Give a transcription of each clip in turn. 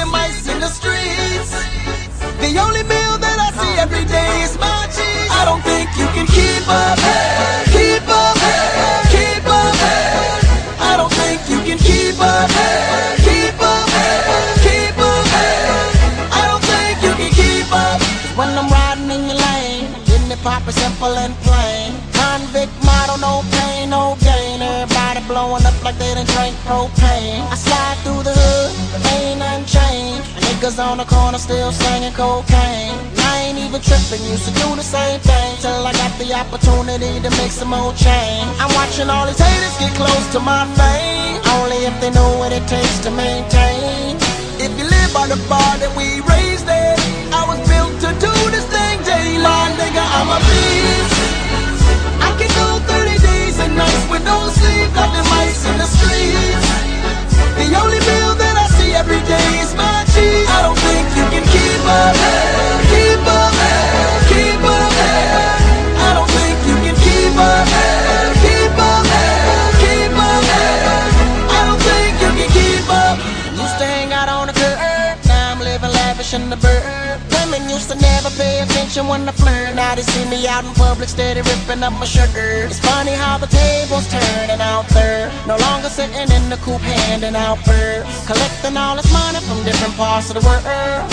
the mice in the streets. The only meal that I see every day is my cheese. I don't think you can keep up, keep up, keep up. I don't think you can keep up, keep up, keep up. I don't think you can keep up. when I'm riding in your lane, getting it poppin' simple and plain. Convict model, no pain, no gain. Like they done drank propane. I slide through the hood, but ain't unchanged. Niggas on the corner still slanging cocaine. I ain't even tripping, used to do the same thing till I got the opportunity to make some more change. I'm watching all these haters get close to my fame, only if they know what it takes to maintain. If you live by the bar that we raised in, I was built to do this thing daily. My nigga, I'm a beast. Used to never pay attention when I flirt. Now they see me out in public, steady ripping up my sugar. It's funny how the tables turning out there. No longer sitting in the coupe handing out birds. Collecting all this money from different parts of the world.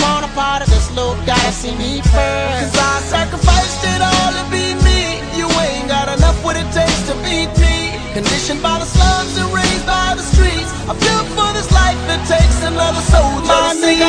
Want a part of this loot, gotta see me first. Cause I sacrificed it all to be me. You ain't got enough what it takes to beat me. Conditioned by the slums and raised by the streets. I'm built for this life, it takes another soldier to see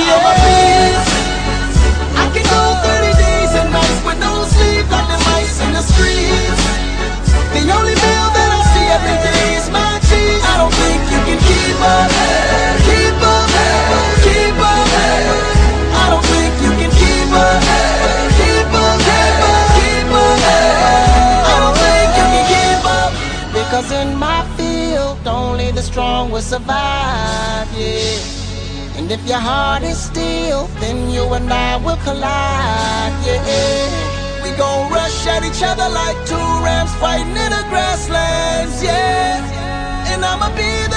because in my field only the strong will survive. Yeah. And if your heart is steel, then you and I will collide, yeah. We gon' rush at each other like two rams fighting in the grasslands, yeah. And I'ma be